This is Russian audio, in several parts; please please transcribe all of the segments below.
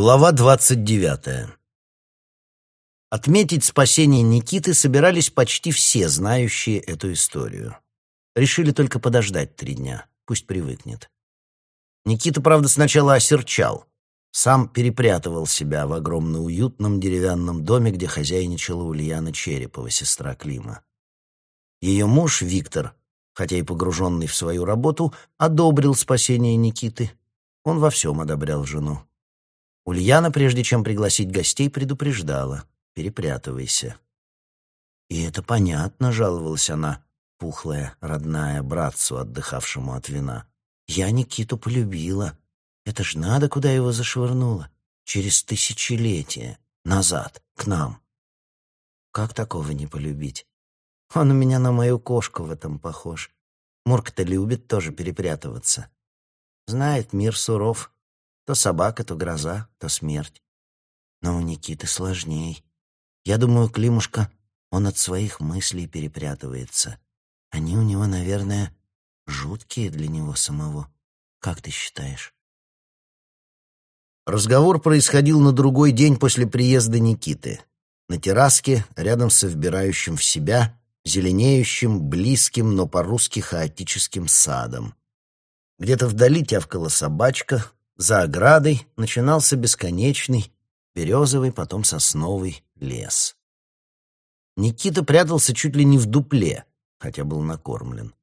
Глава двадцать девятая. Отметить спасение Никиты собирались почти все, знающие эту историю. Решили только подождать три дня, пусть привыкнет. Никита, правда, сначала осерчал. Сам перепрятывал себя в огромно уютном деревянном доме, где хозяйничала Ульяна Черепова, сестра Клима. Ее муж, Виктор, хотя и погруженный в свою работу, одобрил спасение Никиты. Он во всем одобрял жену. Ульяна, прежде чем пригласить гостей, предупреждала. «Перепрятывайся». «И это понятно», — жаловалась она, пухлая, родная, братцу, отдыхавшему от вина. «Я Никиту полюбила. Это ж надо, куда его зашвырнула. Через тысячелетия. Назад, к нам. Как такого не полюбить? Он у меня на мою кошку в этом похож. Мурка-то любит тоже перепрятываться. Знает, мир суров, то собака, то гроза, то смерть. Но у Никиты сложней. Я думаю, Климушка, он от своих мыслей перепрятывается. Они у него, наверное, жуткие для него самого. Как ты считаешь? Разговор происходил на другой день после приезда Никиты. На терраске, рядом со вбирающим в себя, зеленеющим, близким, но по-русски хаотическим садом. Где-то вдали тявкала собачка, за оградой начинался бесконечный, березовый, потом сосновый лес. Никита прятался чуть ли не в дупле, хотя был накормлен.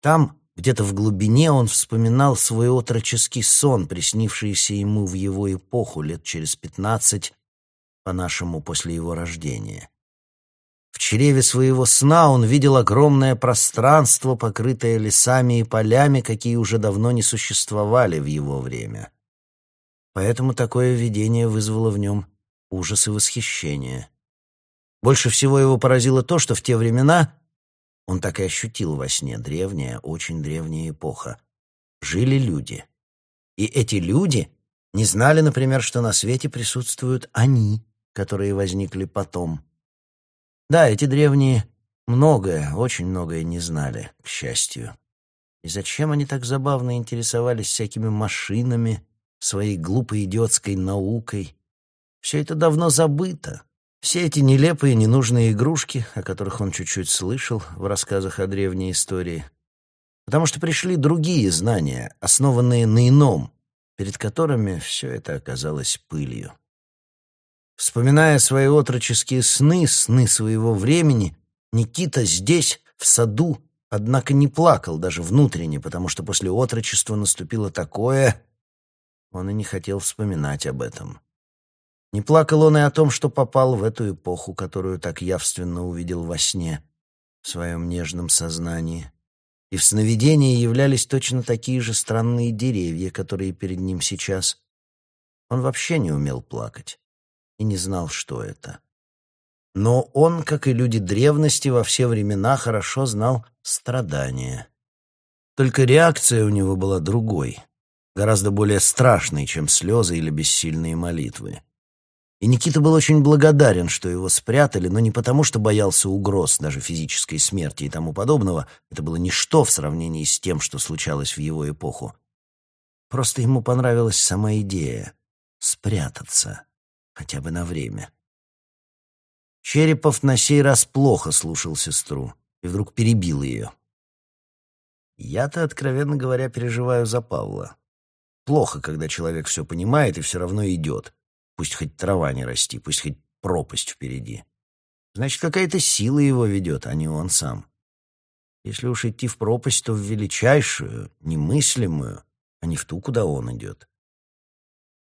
Там, где-то в глубине, он вспоминал свой отроческий сон, приснившийся ему в его эпоху лет через пятнадцать, по-нашему, после его рождения. В чреве своего сна он видел огромное пространство, покрытое лесами и полями, какие уже давно не существовали в его время. Поэтому такое видение вызвало в нем ужас и восхищение. Больше всего его поразило то, что в те времена он так и ощутил во сне древняя, очень древняя эпоха. Жили люди. И эти люди не знали, например, что на свете присутствуют они, которые возникли потом. Да, эти древние многое, очень многое не знали, к счастью. И зачем они так забавно интересовались всякими машинами, своей глупой идиотской наукой? Все это давно забыто. Все эти нелепые, ненужные игрушки, о которых он чуть-чуть слышал в рассказах о древней истории. Потому что пришли другие знания, основанные на ином, перед которыми все это оказалось пылью. Вспоминая свои отроческие сны, сны своего времени, Никита здесь, в саду, однако не плакал даже внутренне, потому что после отрочества наступило такое... Он и не хотел вспоминать об этом. Не плакал он и о том, что попал в эту эпоху, которую так явственно увидел во сне, в своем нежном сознании. И в сновидении являлись точно такие же странные деревья, которые перед ним сейчас. Он вообще не умел плакать и не знал, что это. Но он, как и люди древности, во все времена хорошо знал страдания. Только реакция у него была другой, гораздо более страшной, чем слезы или бессильные молитвы. И Никита был очень благодарен, что его спрятали, но не потому, что боялся угроз, даже физической смерти и тому подобного. Это было ничто в сравнении с тем, что случалось в его эпоху. Просто ему понравилась сама идея — спрятаться хотя бы на время. Черепов на сей раз плохо слушал сестру и вдруг перебил ее. Я-то, откровенно говоря, переживаю за Павла. Плохо, когда человек все понимает и все равно идет. Пусть хоть трава не расти, пусть хоть пропасть впереди. Значит, какая-то сила его ведет, а не он сам. Если уж идти в пропасть, то в величайшую, немыслимую, а не в ту, куда он идет.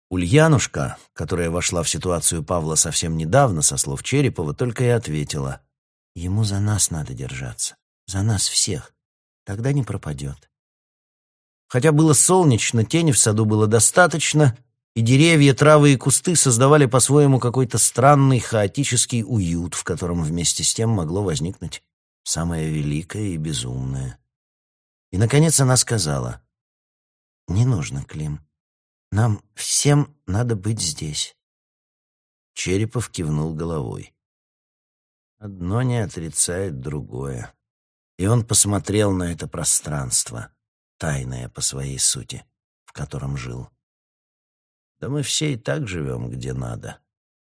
Ульянушка, которая вошла в ситуацию Павла совсем недавно, со слов Черепова, только и ответила. «Ему за нас надо держаться. За нас всех. Тогда не пропадет». Хотя было солнечно, тени в саду было достаточно, и деревья, травы и кусты создавали по-своему какой-то странный хаотический уют, в котором вместе с тем могло возникнуть самое великое и безумное. И, наконец, она сказала, «Не нужно, Клим. Нам всем надо быть здесь. Черепов кивнул головой. Одно не отрицает другое. И он посмотрел на это пространство, тайное по своей сути, в котором жил. Да мы все и так живем, где надо.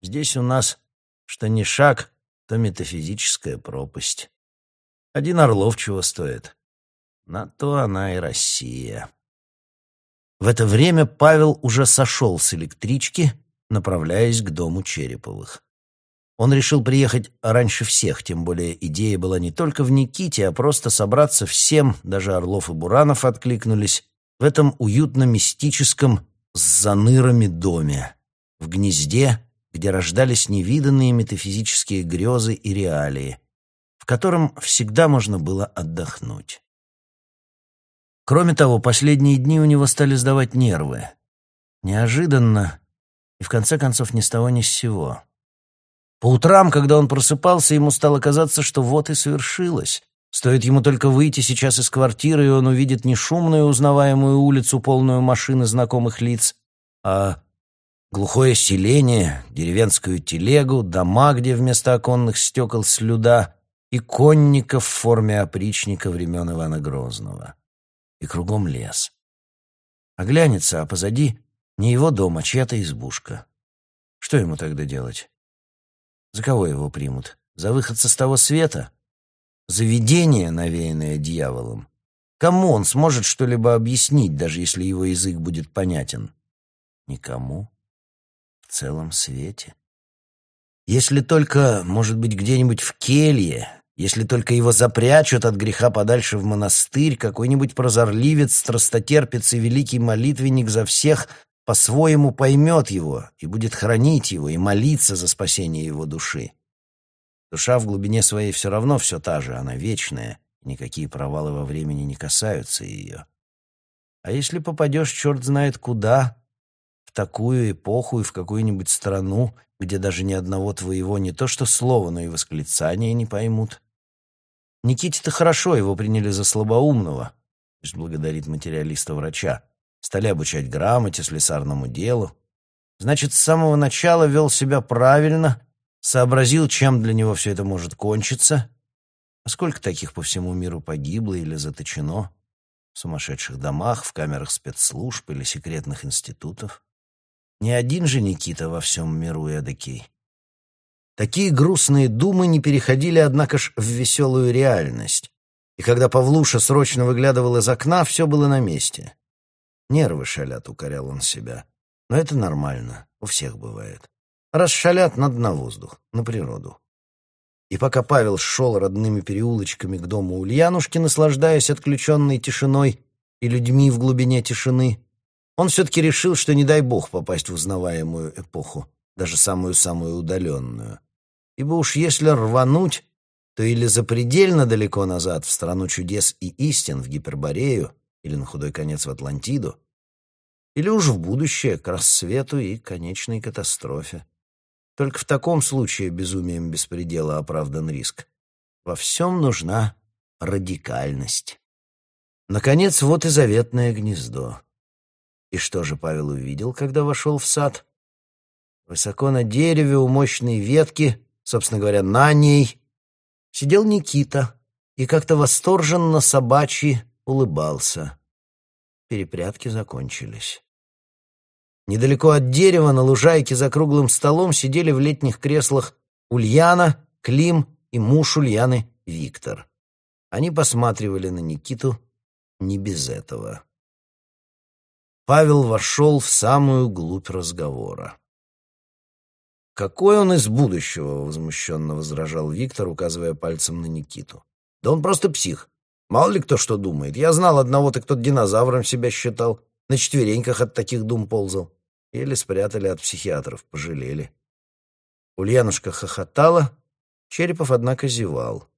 Здесь у нас что ни шаг, то метафизическая пропасть. Один Орлов чего стоит. На то она и Россия. В это время Павел уже сошел с электрички, направляясь к дому Череповых. Он решил приехать раньше всех, тем более идея была не только в Никите, а просто собраться всем, даже Орлов и Буранов откликнулись, в этом уютно-мистическом с занырами доме, в гнезде, где рождались невиданные метафизические грезы и реалии, в котором всегда можно было отдохнуть. Кроме того, последние дни у него стали сдавать нервы. Неожиданно и, в конце концов, ни с того ни с сего. По утрам, когда он просыпался, ему стало казаться, что вот и совершилось. Стоит ему только выйти сейчас из квартиры, и он увидит не шумную узнаваемую улицу, полную машин и знакомых лиц, а глухое селение, деревенскую телегу, дома, где вместо оконных стекол слюда, и конников в форме опричника времен Ивана Грозного. И кругом лес. Оглянется, а позади не его дом, а чья-то избушка. Что ему тогда делать? За кого его примут? За выход с того света? За видение, навеянное дьяволом? Кому он сможет что-либо объяснить, даже если его язык будет понятен? Никому. В целом свете. Если только, может быть, где-нибудь в келье, если только его запрячут от греха подальше в монастырь, какой-нибудь прозорливец, страстотерпец и великий молитвенник за всех по-своему поймет его и будет хранить его и молиться за спасение его души. Душа в глубине своей все равно все та же, она вечная, никакие провалы во времени не касаются ее. А если попадешь черт знает куда, в такую эпоху и в какую-нибудь страну, где даже ни одного твоего не то что слова, но и восклицания не поймут. Никите-то хорошо, его приняли за слабоумного, пусть благодарит материалиста-врача. Стали обучать грамоте, слесарному делу. Значит, с самого начала вел себя правильно, сообразил, чем для него все это может кончиться. А сколько таких по всему миру погибло или заточено? В сумасшедших домах, в камерах спецслужб или секретных институтов? Не один же Никита во всем миру эдакий. Такие грустные думы не переходили, однако ж, в веселую реальность. И когда Павлуша срочно выглядывал из окна, все было на месте. Нервы шалят, укорял он себя. Но это нормально, у всех бывает. Раз шалят, надо на воздух, на природу. И пока Павел шел родными переулочками к дому Ульянушки, наслаждаясь отключенной тишиной и людьми в глубине тишины, он все-таки решил, что не дай бог попасть в узнаваемую эпоху, даже самую-самую удаленную. Ибо уж если рвануть, то или запредельно далеко назад, в страну чудес и истин, в Гиперборею, или на худой конец в Атлантиду, или уж в будущее, к рассвету и конечной катастрофе. Только в таком случае безумием беспредела оправдан риск. Во всем нужна радикальность. Наконец, вот и заветное гнездо. И что же Павел увидел, когда вошел в сад? Высоко на дереве у мощной ветки, собственно говоря, на ней, сидел Никита и как-то восторженно собачьи улыбался. Перепрятки закончились. Недалеко от дерева на лужайке за круглым столом сидели в летних креслах Ульяна, Клим и муж Ульяны Виктор. Они посматривали на Никиту не без этого. Павел вошел в самую глубь разговора. «Какой он из будущего?» — возмущенно возражал Виктор, указывая пальцем на Никиту. «Да он просто псих. Мало ли кто что думает. Я знал одного-то, кто динозавром себя считал. На четвереньках от таких дум ползал. Или спрятали от психиатров, пожалели. Ульянушка хохотала, Черепов, однако, зевал.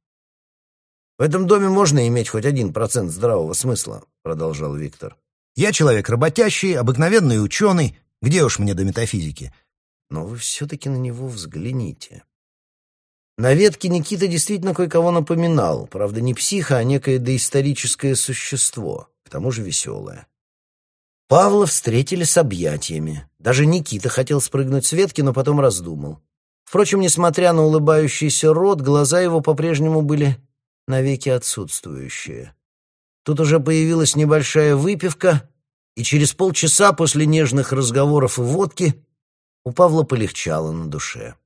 «В этом доме можно иметь хоть один процент здравого смысла», — продолжал Виктор. «Я человек работящий, обыкновенный ученый. Где уж мне до метафизики?» «Но вы все-таки на него взгляните. На ветке Никита действительно кое-кого напоминал, правда, не психа, а некое доисторическое существо, к тому же веселое. Павла встретили с объятиями. Даже Никита хотел спрыгнуть с ветки, но потом раздумал. Впрочем, несмотря на улыбающийся рот, глаза его по-прежнему были навеки отсутствующие. Тут уже появилась небольшая выпивка, И через полчаса после нежных разговоров и водки у Павла полегчало на душе.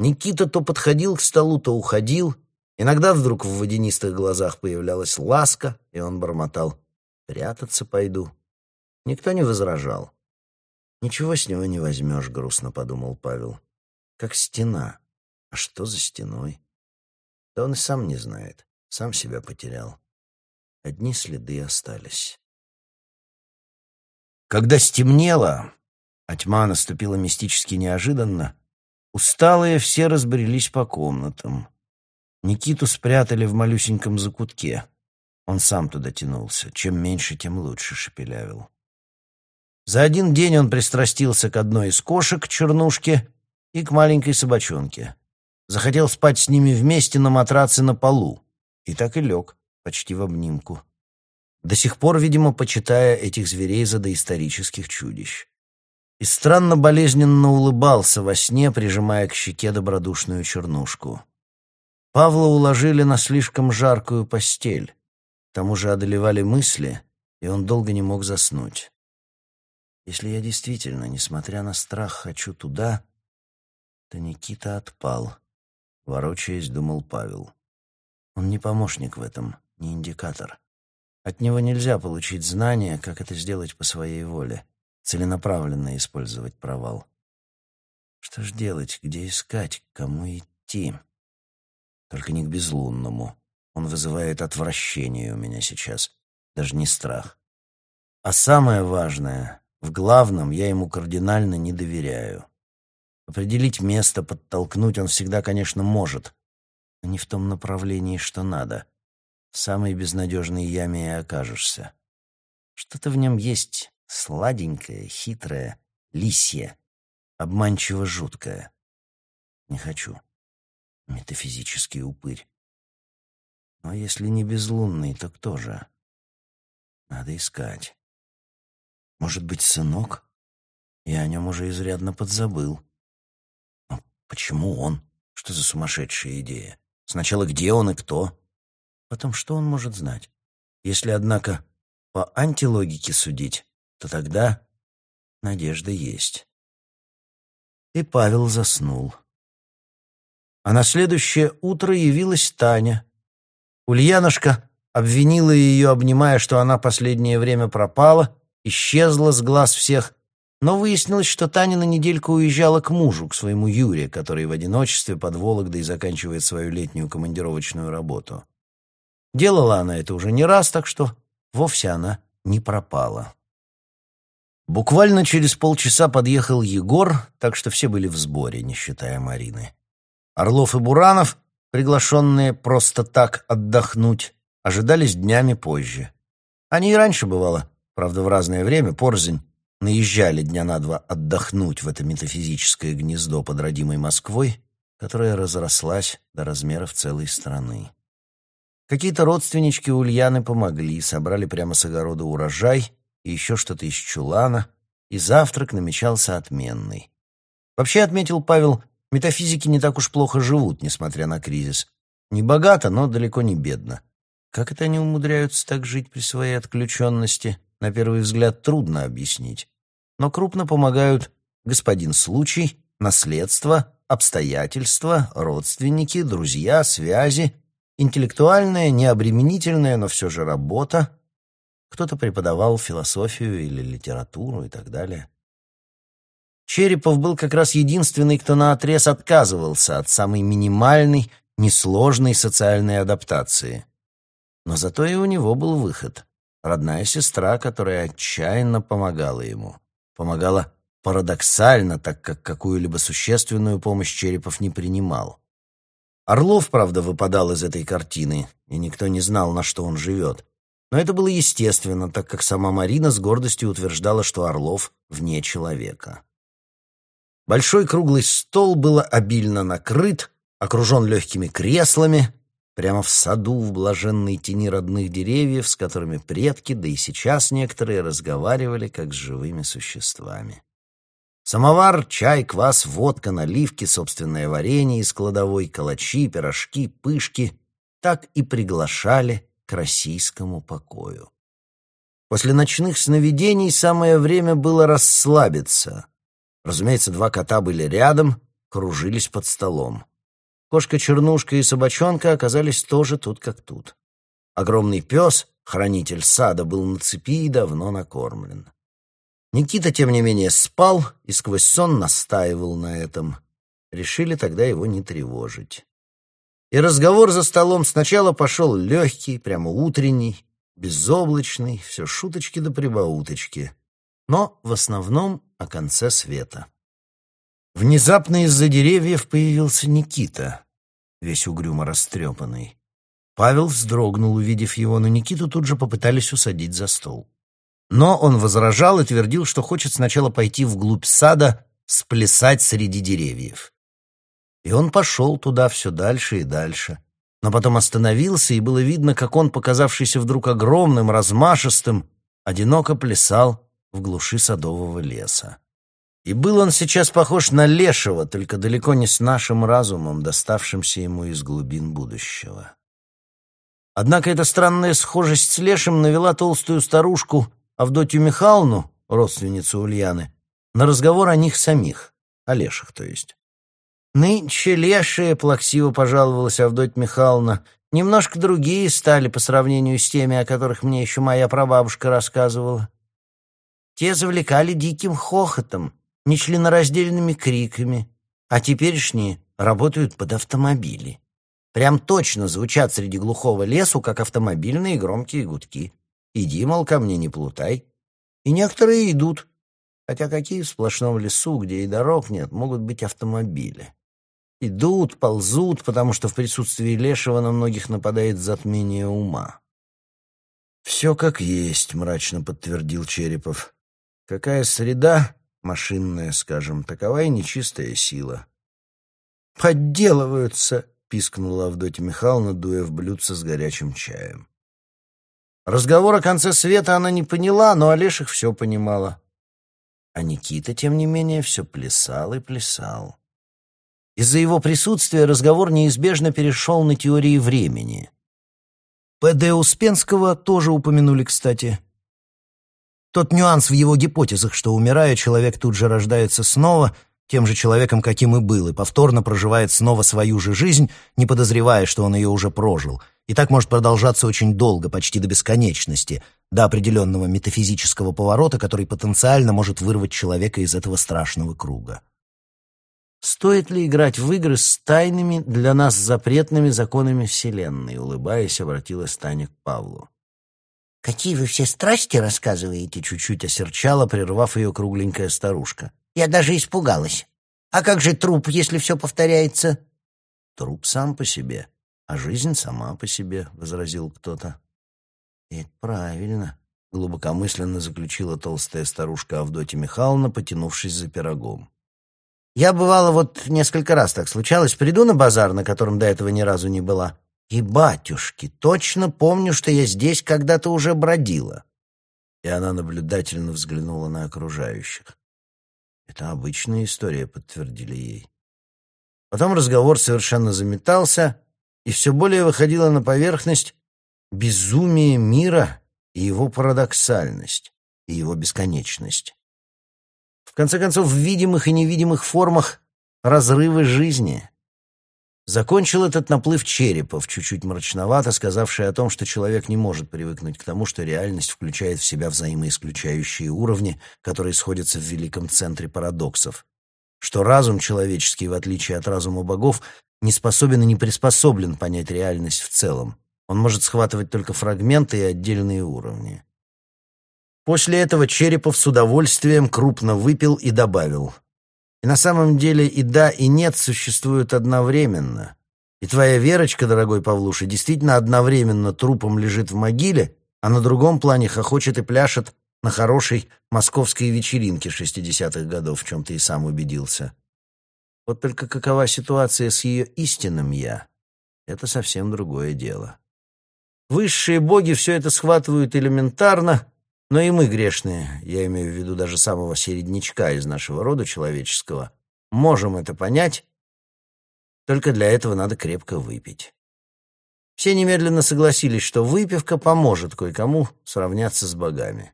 Никита то подходил к столу, то уходил. Иногда вдруг в водянистых глазах появлялась ласка, и он бормотал «Прятаться пойду». Никто не возражал. «Ничего с него не возьмешь», — грустно подумал Павел. «Как стена. А что за стеной?» Да он и сам не знает, сам себя потерял. Одни следы остались. Когда стемнело, а тьма наступила мистически неожиданно, усталые все разбрелись по комнатам. Никиту спрятали в малюсеньком закутке. Он сам туда тянулся. Чем меньше, тем лучше, шепелявил. За один день он пристрастился к одной из кошек, чернушке, и к маленькой собачонке. Захотел спать с ними вместе на матраце на полу. И так и лег, почти в обнимку. До сих пор, видимо, почитая этих зверей за доисторических чудищ. И странно болезненно улыбался во сне, прижимая к щеке добродушную чернушку. Павла уложили на слишком жаркую постель. К тому же одолевали мысли, и он долго не мог заснуть. Если я действительно, несмотря на страх, хочу туда, то Никита отпал. Ворочаясь, думал Павел. Он не помощник в этом, не индикатор. От него нельзя получить знания, как это сделать по своей воле, целенаправленно использовать провал. Что ж делать, где искать, к кому идти? Только не к безлунному. Он вызывает отвращение у меня сейчас, даже не страх. А самое важное, в главном я ему кардинально не доверяю. Определить место, подтолкнуть он всегда, конечно, может, но не в том направлении, что надо. В самой безнадежной яме и окажешься. Что-то в нем есть сладенькое, хитрое, лисье, обманчиво жуткое. Не хочу. Метафизический упырь. Но если не безлунный, то кто же? Надо искать. Может быть, сынок? Я о нем уже изрядно подзабыл. Почему он? Что за сумасшедшая идея? Сначала где он и кто? Потом что он может знать? Если, однако, по антилогике судить, то тогда надежда есть. И Павел заснул. А на следующее утро явилась Таня. Ульянушка обвинила ее, обнимая, что она последнее время пропала, исчезла с глаз всех, но выяснилось, что Таня на недельку уезжала к мужу, к своему Юре, который в одиночестве под Вологдой заканчивает свою летнюю командировочную работу. Делала она это уже не раз, так что вовсе она не пропала. Буквально через полчаса подъехал Егор, так что все были в сборе, не считая Марины. Орлов и Буранов, приглашенные просто так отдохнуть, ожидались днями позже. Они и раньше, бывало, правда, в разное время, порзень, наезжали дня на два отдохнуть в это метафизическое гнездо под родимой Москвой, которая разрослась до размеров целой страны. Какие-то родственнички Ульяны помогли, собрали прямо с огорода урожай и еще что-то из чулана, и завтрак намечался отменный. Вообще, отметил Павел, метафизики не так уж плохо живут, несмотря на кризис. Не богато, но далеко не бедно. Как это они умудряются так жить при своей отключенности? на первый взгляд трудно объяснить, но крупно помогают господин случай, наследство, обстоятельства, родственники, друзья, связи, интеллектуальная, необременительная, но все же работа. Кто-то преподавал философию или литературу и так далее. Черепов был как раз единственный, кто наотрез отказывался от самой минимальной, несложной социальной адаптации. Но зато и у него был выход родная сестра, которая отчаянно помогала ему. Помогала парадоксально, так как какую-либо существенную помощь Черепов не принимал. Орлов, правда, выпадал из этой картины, и никто не знал, на что он живет. Но это было естественно, так как сама Марина с гордостью утверждала, что Орлов вне человека. Большой круглый стол был обильно накрыт, окружен легкими креслами, прямо в саду в блаженной тени родных деревьев, с которыми предки, да и сейчас некоторые, разговаривали как с живыми существами. Самовар, чай, квас, водка, наливки, собственное варенье из кладовой, калачи, пирожки, пышки так и приглашали к российскому покою. После ночных сновидений самое время было расслабиться. Разумеется, два кота были рядом, кружились под столом. Кошка-чернушка и собачонка оказались тоже тут как тут. Огромный пес, хранитель сада, был на цепи и давно накормлен. Никита, тем не менее, спал и сквозь сон настаивал на этом. Решили тогда его не тревожить. И разговор за столом сначала пошел легкий, прямо утренний, безоблачный, все шуточки да прибауточки, но в основном о конце света. Внезапно из-за деревьев появился Никита, весь угрюмо растрепанный. Павел вздрогнул, увидев его, но Никиту тут же попытались усадить за стол. Но он возражал и твердил, что хочет сначала пойти вглубь сада, сплясать среди деревьев. И он пошел туда все дальше и дальше. Но потом остановился, и было видно, как он, показавшийся вдруг огромным, размашистым, одиноко плясал в глуши садового леса. И был он сейчас похож на лешего, только далеко не с нашим разумом, доставшимся ему из глубин будущего. Однако эта странная схожесть с лешим навела толстую старушку Авдотью Михайловну, родственницу Ульяны, на разговор о них самих, о леших, то есть. «Нынче лешие», — плаксиво пожаловалась Авдотья Михайловна, «немножко другие стали по сравнению с теми, о которых мне еще моя прабабушка рассказывала. Те завлекали диким хохотом, нечленораздельными криками, а теперешние работают под автомобили. Прям точно звучат среди глухого лесу, как автомобильные громкие гудки. Иди, мол, ко мне не плутай. И некоторые идут, хотя какие в сплошном лесу, где и дорог нет, могут быть автомобили. Идут, ползут, потому что в присутствии Лешего на многих нападает затмение ума. «Все как есть», — мрачно подтвердил Черепов. «Какая среда, машинная, скажем, такова и нечистая сила». «Подделываются», — пискнула Авдотья Михайловна, дуя в блюдце с горячим чаем. Разговор о конце света она не поняла, но Олешек все понимала. А Никита, тем не менее, все плясал и плясал. Из-за его присутствия разговор неизбежно перешел на теории времени. П.Д. Успенского тоже упомянули, кстати. Тот нюанс в его гипотезах, что, умирая, человек тут же рождается снова, тем же человеком, каким и был, и повторно проживает снова свою же жизнь, не подозревая, что он ее уже прожил. И так может продолжаться очень долго, почти до бесконечности, до определенного метафизического поворота, который потенциально может вырвать человека из этого страшного круга. Стоит ли играть в игры с тайными для нас запретными законами Вселенной? Улыбаясь, обратилась Таня к Павлу. «Какие вы все страсти рассказываете?» Чуть-чуть осерчала, прервав ее кругленькая старушка. «Я даже испугалась. А как же труп, если все повторяется?» «Труп сам по себе, а жизнь сама по себе», — возразил кто-то. «Это правильно», — глубокомысленно заключила толстая старушка Авдотья Михайловна, потянувшись за пирогом. Я, бывало, вот несколько раз так случалось, приду на базар, на котором до этого ни разу не была, и, батюшки, точно помню, что я здесь когда-то уже бродила. И она наблюдательно взглянула на окружающих. Это обычная история, подтвердили ей. Потом разговор совершенно заметался, и все более выходило на поверхность безумие мира и его парадоксальность, и его бесконечность. В конце концов, в видимых и невидимых формах разрывы жизни. Закончил этот наплыв Черепов, чуть-чуть мрачновато сказавший о том, что человек не может привыкнуть к тому, что реальность включает в себя взаимоисключающие уровни, которые сходятся в великом центре парадоксов. Что разум человеческий, в отличие от разума богов, не способен и не приспособлен понять реальность в целом. Он может схватывать только фрагменты и отдельные уровни. После этого Черепов с удовольствием крупно выпил и добавил. И на самом деле и да, и нет существуют одновременно. И твоя Верочка, дорогой Павлуша, действительно одновременно трупом лежит в могиле, а на другом плане хохочет и пляшет на хорошей московской вечеринке шестидесятых годов, в чем ты и сам убедился. Вот только какова ситуация с ее истинным «я» — это совсем другое дело. Высшие боги все это схватывают элементарно, но и мы грешные, я имею в виду даже самого середнячка из нашего рода человеческого, можем это понять, только для этого надо крепко выпить. Все немедленно согласились, что выпивка поможет кое-кому сравняться с богами.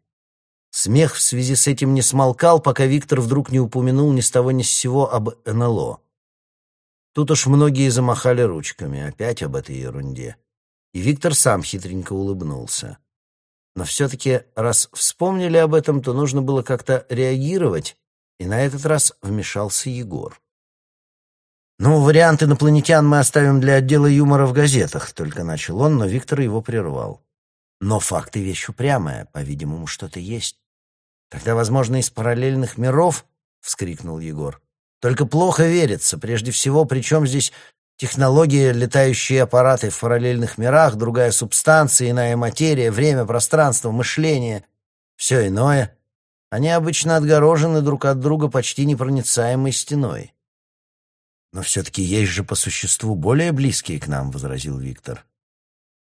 Смех в связи с этим не смолкал, пока Виктор вдруг не упомянул ни с того ни с сего об НЛО. Тут уж многие замахали ручками, опять об этой ерунде. И Виктор сам хитренько улыбнулся. Но все-таки, раз вспомнили об этом, то нужно было как-то реагировать, и на этот раз вмешался Егор. «Ну, вариант инопланетян мы оставим для отдела юмора в газетах», — только начал он, но Виктор его прервал. «Но факты — вещь упрямая, по-видимому, что-то есть». «Тогда, возможно, из параллельных миров?» — вскрикнул Егор. «Только плохо верится. Прежде всего, причем здесь технологии, летающие аппараты в параллельных мирах, другая субстанция, иная материя, время, пространство, мышление. Все иное. Они обычно отгорожены друг от друга почти непроницаемой стеной». «Но все-таки есть же по существу более близкие к нам», — возразил Виктор.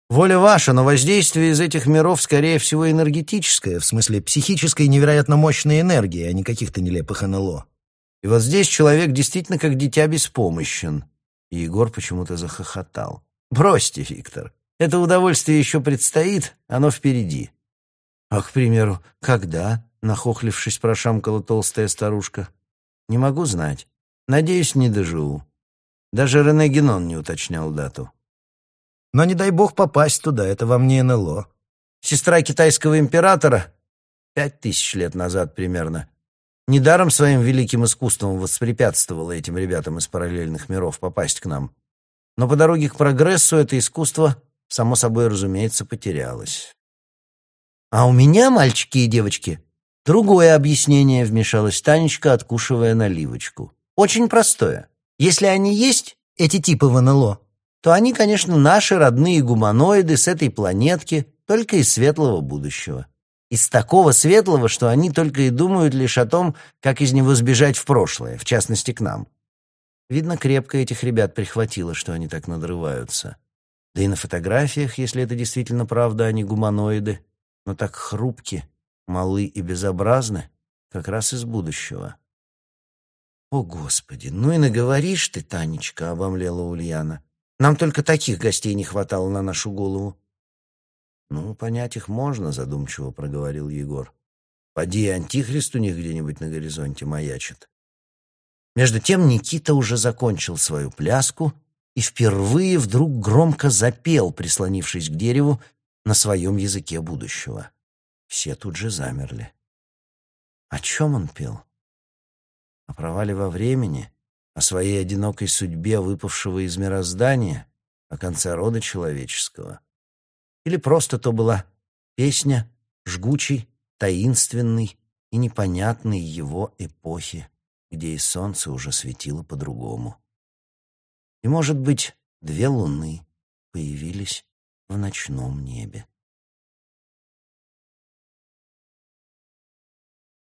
Воля ваша, но воздействие из этих миров, скорее всего, энергетическое, в смысле психической невероятно мощной энергии, а не каких-то нелепых НЛО. И вот здесь человек действительно как дитя беспомощен. И Егор почему-то захохотал. Бросьте, Виктор. Это удовольствие еще предстоит, оно впереди. А, к примеру, когда? Нахохлившись, прошамкала толстая старушка. Не могу знать. Надеюсь, не доживу. Даже Рене Генон не уточнял дату. Но не дай бог попасть туда, это вам не НЛО. Сестра китайского императора, пять тысяч лет назад примерно, недаром своим великим искусством воспрепятствовала этим ребятам из параллельных миров попасть к нам. Но по дороге к прогрессу это искусство, само собой разумеется, потерялось. «А у меня, мальчики и девочки, другое объяснение», — вмешалась Танечка, откушивая наливочку. «Очень простое. Если они есть, эти типы в НЛО, то они, конечно, наши родные гуманоиды с этой планетки, только из светлого будущего. Из такого светлого, что они только и думают лишь о том, как из него сбежать в прошлое, в частности, к нам. Видно, крепко этих ребят прихватило, что они так надрываются. Да и на фотографиях, если это действительно правда, они гуманоиды, но так хрупки, малы и безобразны, как раз из будущего. «О, Господи, ну и наговоришь ты, Танечка!» — обомлела Ульяна. Нам только таких гостей не хватало на нашу голову. Ну, понять их можно, задумчиво проговорил Егор. Поди, антихрист у них где-нибудь на горизонте маячит. Между тем Никита уже закончил свою пляску и впервые вдруг громко запел, прислонившись к дереву на своем языке будущего. Все тут же замерли. О чем он пел? О провале во времени? О своей одинокой судьбе, выпавшего из мироздания, о конце рода человеческого. Или просто то была песня жгучей, таинственной и непонятной его эпохи, где и солнце уже светило по-другому. И, может быть, две луны появились в ночном небе.